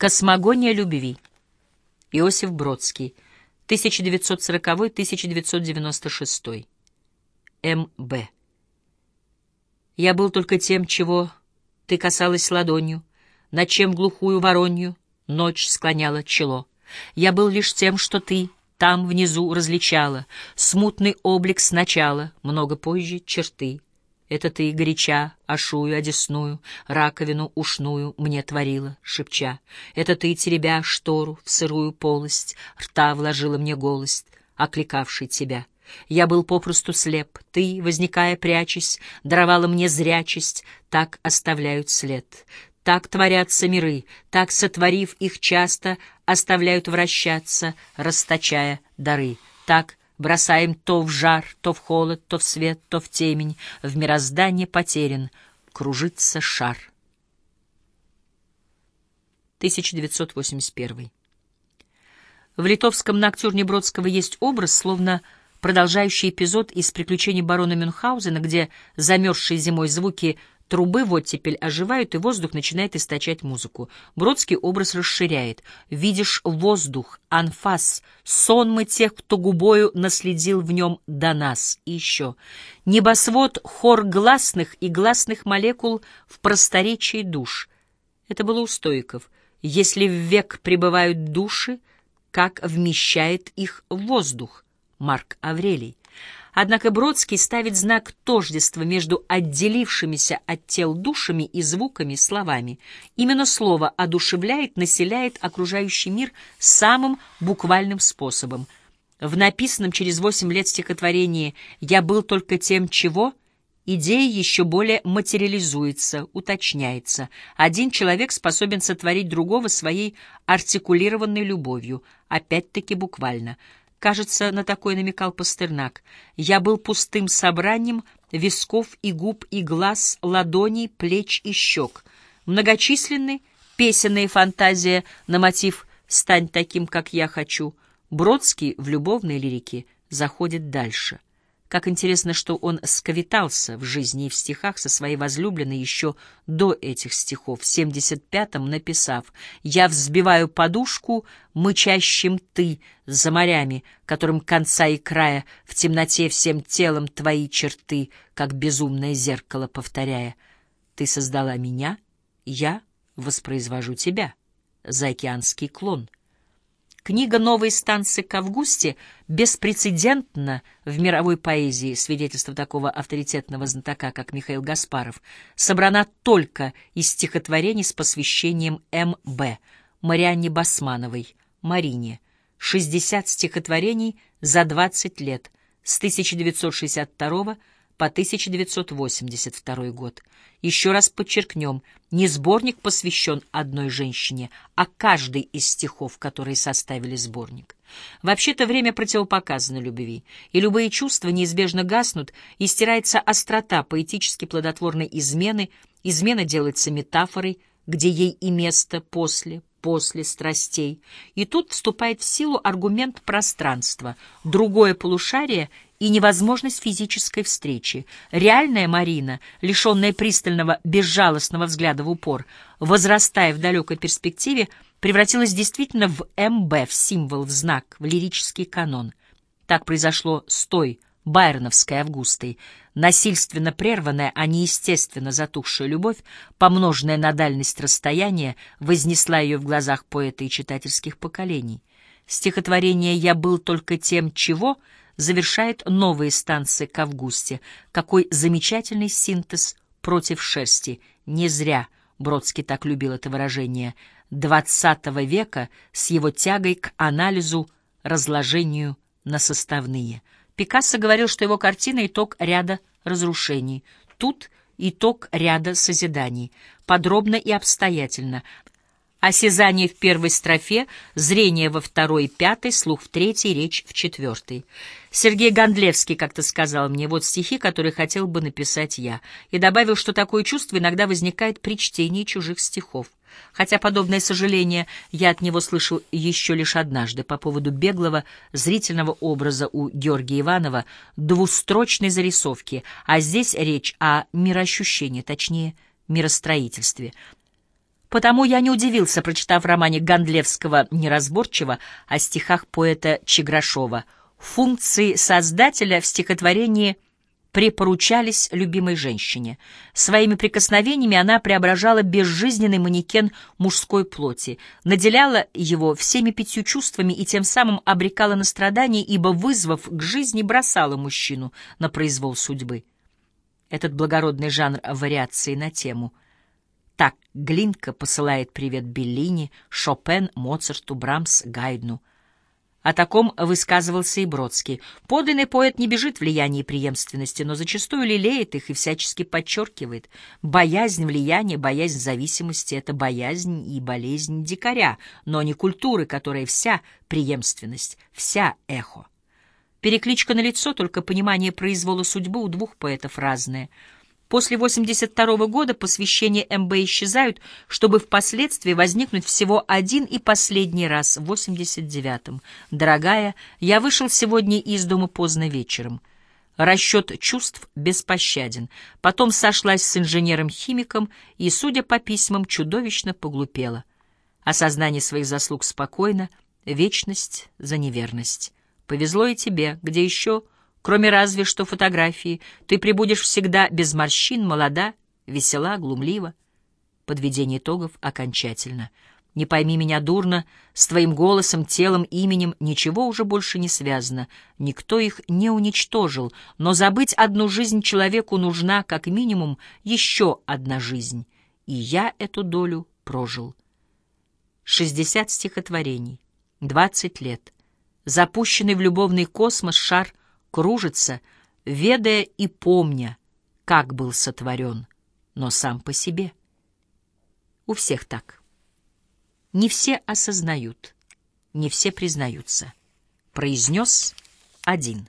Космогония любви. Иосиф Бродский. 1940-1996. М.Б. Я был только тем, чего ты касалась ладонью, над чем глухую воронью ночь склоняла чело. Я был лишь тем, что ты там внизу различала, смутный облик сначала, много позже черты. Это ты, горяча, ошую одесную, раковину ушную мне творила, шепча. Это ты, теребя штору в сырую полость, рта вложила мне голость, окликавший тебя. Я был попросту слеп, ты, возникая, прячась, даровала мне зрячесть, так оставляют след. Так творятся миры, так, сотворив их часто, оставляют вращаться, расточая дары. Так Бросаем то в жар, то в холод, то в свет, то в темень. В мироздании потерян, кружится шар. 1981. В литовском ноктюрне Бродского есть образ, словно продолжающий эпизод из «Приключений барона Мюнхгаузена», где замерзшие зимой звуки Трубы в оттепель оживают, и воздух начинает источать музыку. Бродский образ расширяет. Видишь воздух, анфас, сонмы тех, кто губою наследил в нем до нас. И еще. Небосвод — хор гласных и гласных молекул в просторечии душ. Это было у стоиков. Если в век пребывают души, как вмещает их воздух? Марк Аврелий. Однако Бродский ставит знак тождества между отделившимися от тел душами и звуками словами. Именно слово одушевляет, населяет окружающий мир самым буквальным способом. В написанном через восемь лет стихотворении «Я был только тем, чего» идея еще более материализуется, уточняется. Один человек способен сотворить другого своей артикулированной любовью, опять-таки буквально – Кажется, на такой намекал Пастернак. Я был пустым собранием висков и губ и глаз, ладоней, плеч и щек. Многочисленны песенные фантазия на мотив «Стань таким, как я хочу». Бродский в любовной лирике заходит дальше. Как интересно, что он сковитался в жизни и в стихах со своей возлюбленной еще до этих стихов, в 75-м написав «Я взбиваю подушку мычащим ты за морями, которым конца и края в темноте всем телом твои черты, как безумное зеркало повторяя. Ты создала меня, я воспроизвожу тебя». Заокеанский клон — Книга «Новые станции к Августе» беспрецедентна в мировой поэзии, свидетельство такого авторитетного знатока, как Михаил Гаспаров, собрана только из стихотворений с посвящением М.Б. Марианне Басмановой, Марине, 60 стихотворений за 20 лет, с 1962 по 1982 год. Еще раз подчеркнем, не сборник посвящен одной женщине, а каждый из стихов, которые составили сборник. Вообще-то время противопоказано любви, и любые чувства неизбежно гаснут, и стирается острота поэтически плодотворной измены, измена делается метафорой, где ей и место после, после страстей. И тут вступает в силу аргумент пространства, другое полушарие и невозможность физической встречи. Реальная Марина, лишенная пристального, безжалостного взгляда в упор, возрастая в далекой перспективе, превратилась действительно в МБ, в символ, в знак, в лирический канон. Так произошло с той, Байроновской Августой, насильственно прерванная, а неестественно затухшая любовь, помноженная на дальность расстояния, вознесла ее в глазах поэта и читательских поколений. Стихотворение «Я был только тем, чего» завершает новые станции к Августе. Какой замечательный синтез против шерсти. Не зря Бродский так любил это выражение XX века с его тягой к анализу, разложению на составные. Пикассо говорил, что его картина — итог ряда разрушений. Тут итог ряда созиданий. Подробно и обстоятельно, Осязание в первой строфе, зрение во второй пятой, слух в третьей, речь в четвертой. Сергей Гондлевский как-то сказал мне, вот стихи, которые хотел бы написать я, и добавил, что такое чувство иногда возникает при чтении чужих стихов. Хотя подобное сожаление я от него слышал еще лишь однажды по поводу беглого зрительного образа у Георгия Иванова двустрочной зарисовки, а здесь речь о мироощущении, точнее, миростроительстве. Потому я не удивился, прочитав в романе Гондлевского неразборчиво о стихах поэта Чеграшова. Функции создателя в стихотворении препоручались любимой женщине. Своими прикосновениями она преображала безжизненный манекен мужской плоти, наделяла его всеми пятью чувствами и тем самым обрекала на страдания, ибо, вызвав к жизни, бросала мужчину на произвол судьбы. Этот благородный жанр вариации на тему — так Глинка посылает привет Беллини, Шопен, Моцарту, Брамс, Гайдну. О таком высказывался и Бродский. Подлинный поэт не бежит влияния и преемственности, но зачастую лелеет их и всячески подчеркивает. Боязнь влияния, боязнь зависимости — это боязнь и болезнь дикаря, но не культуры, которая вся преемственность, вся эхо. Перекличка на лицо, только понимание произвола судьбы у двух поэтов разное — После 82 года посвящения МБ исчезают, чтобы впоследствии возникнуть всего один и последний раз в 89-м. Дорогая, я вышел сегодня из дома поздно вечером. Расчет чувств беспощаден. Потом сошлась с инженером-химиком и, судя по письмам, чудовищно поглупела. Осознание своих заслуг спокойно, вечность за неверность. Повезло и тебе, где еще Кроме разве что фотографии, ты прибудешь всегда без морщин, молода, весела, глумлива. Подведение итогов окончательно. Не пойми меня дурно, с твоим голосом, телом, именем ничего уже больше не связано. Никто их не уничтожил, но забыть одну жизнь человеку нужна, как минимум, еще одна жизнь. И я эту долю прожил. Шестьдесят стихотворений, двадцать лет. Запущенный в любовный космос шар кружится, ведая и помня, как был сотворен, но сам по себе. У всех так. Не все осознают, не все признаются. Произнес один.